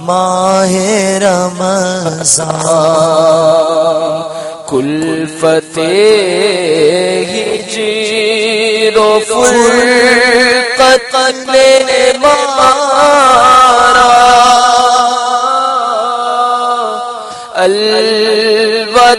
ماہ رمضان۔ کل فتح جی رو قتل مارا۔ الوداع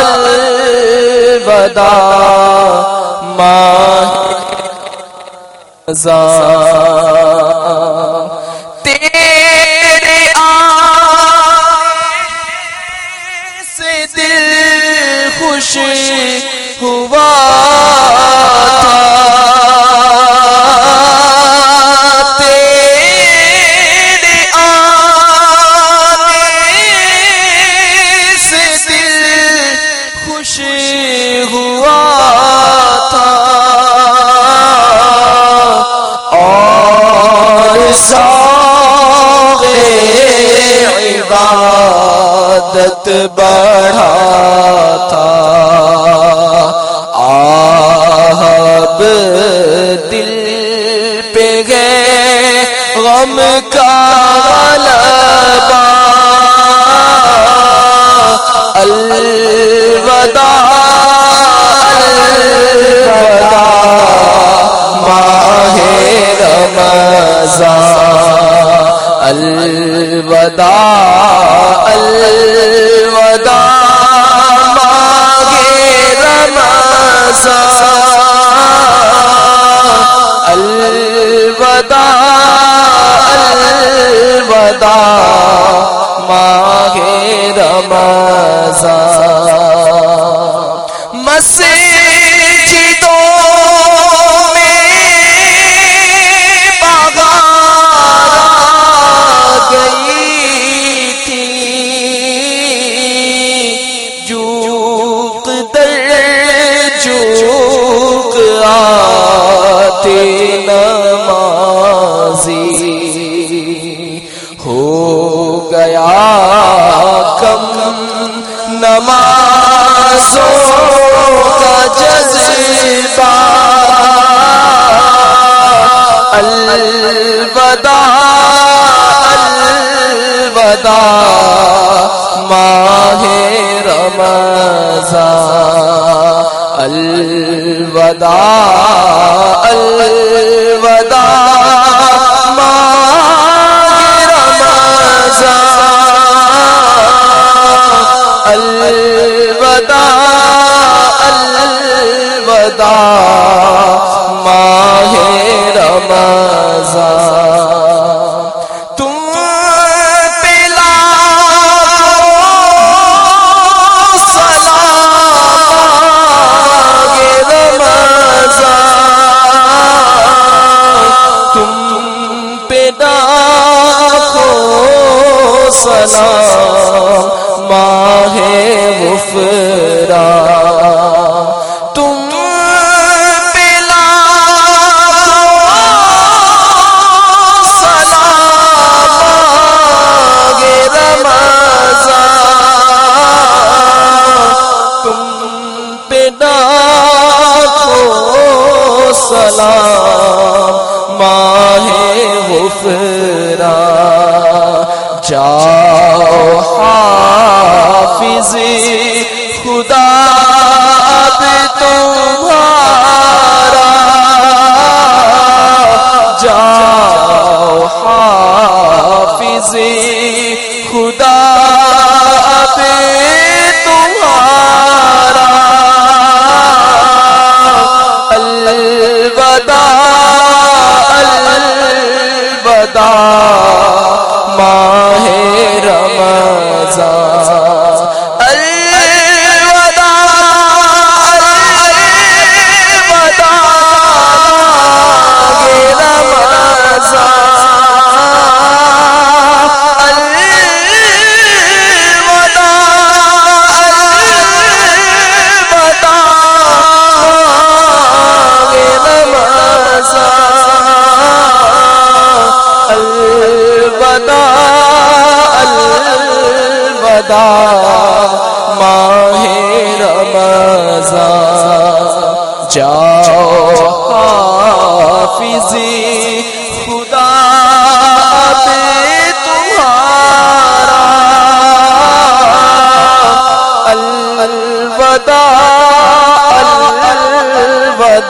الوداع ماہ رمضان۔ بڑھا تھا آہب دل پہ گئے غم کا لبا الوداع الوداع۔ الوداع۔ نمازہ الوداع الوداع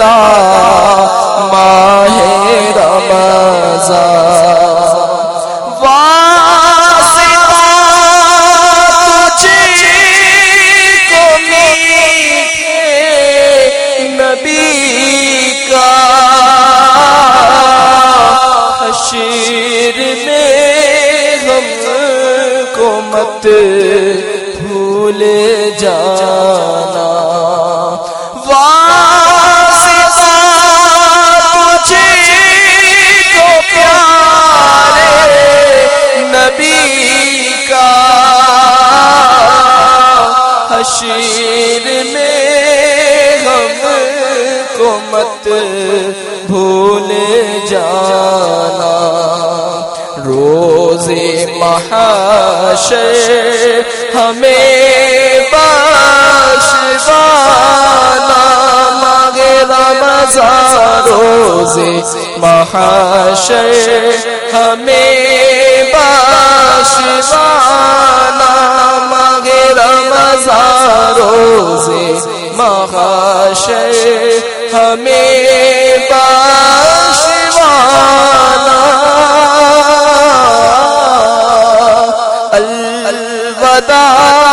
الوداع ماہ رمضان۔ بھول جانا۔ بھول جانا۔ روز محاشر ہمیں باشوانا مانگے رمضان روز محاشر ہمیں باشوانا مانگے روز محاشر ہمیں باشوانا الوداع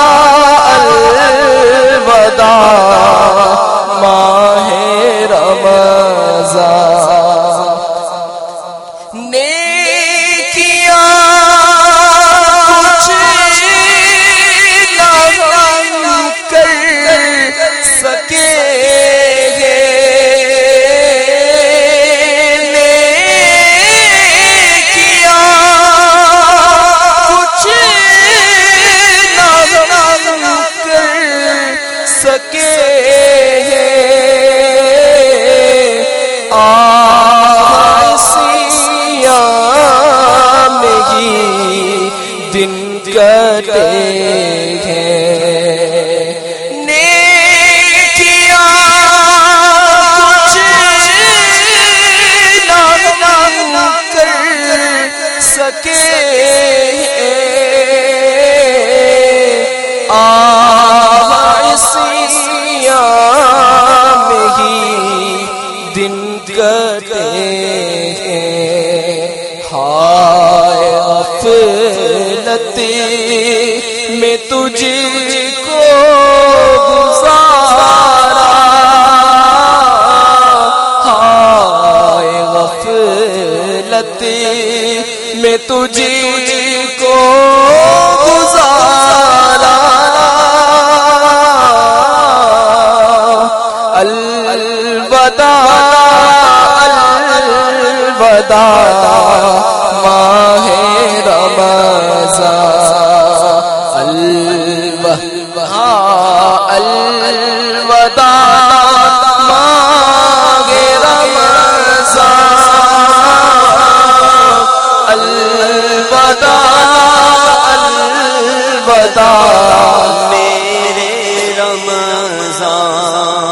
رحمت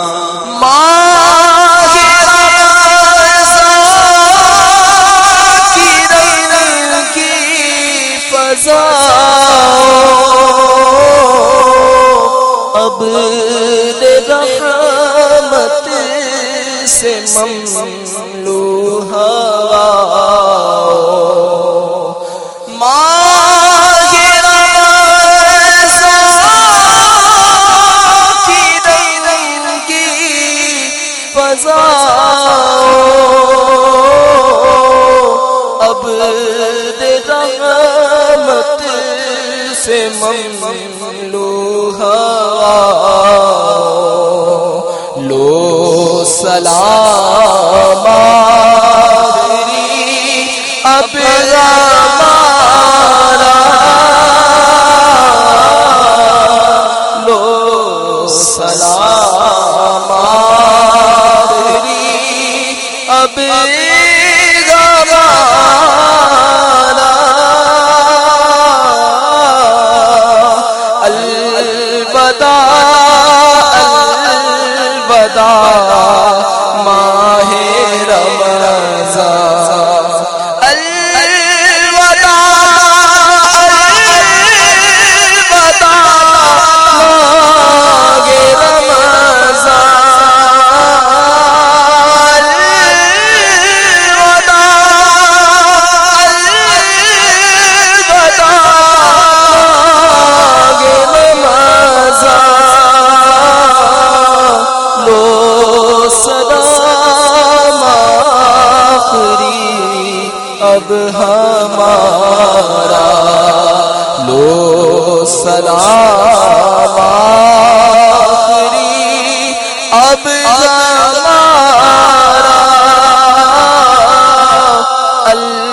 اب رحمت سے مملو ہوا سلام اب ہمارا لو سلام اب ہمارا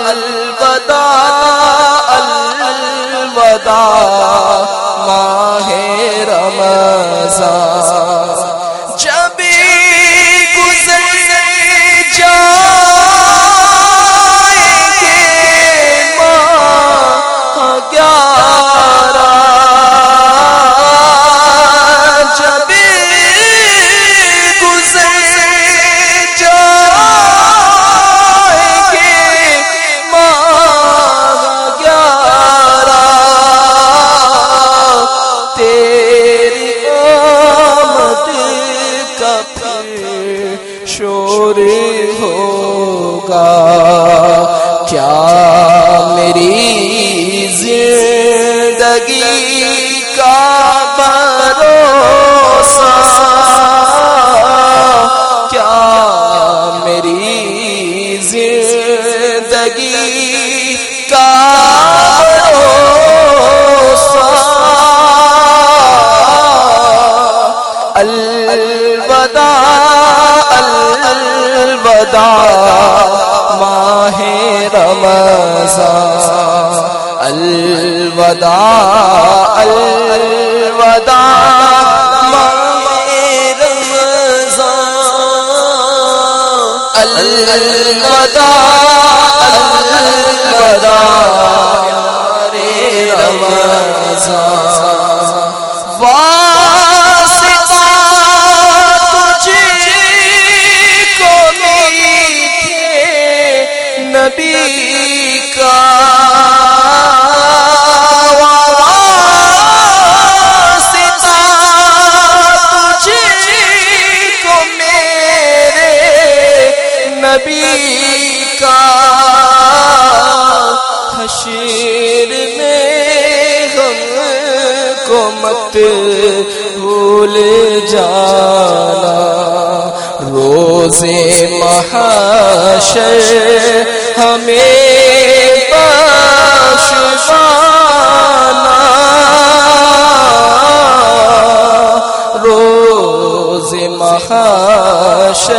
الوداع الوداع ماہ رمضان۔ الدا الدا رے رمضان۔ واسطہ تجھے کو نبی۔ بھول جانا۔ روز محاشر ہمیں پاس پانا روز محاشر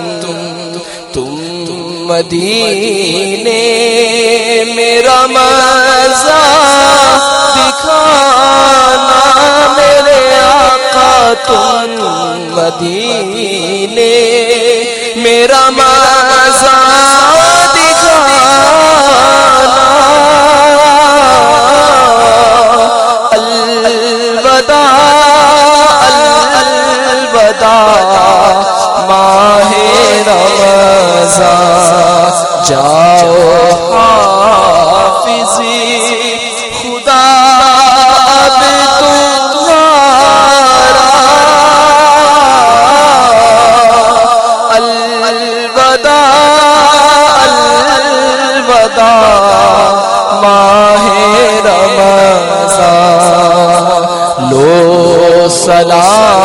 مدینے میرا مزہ دکھانا میرے آقا تم مدینے میرا مزہ سلام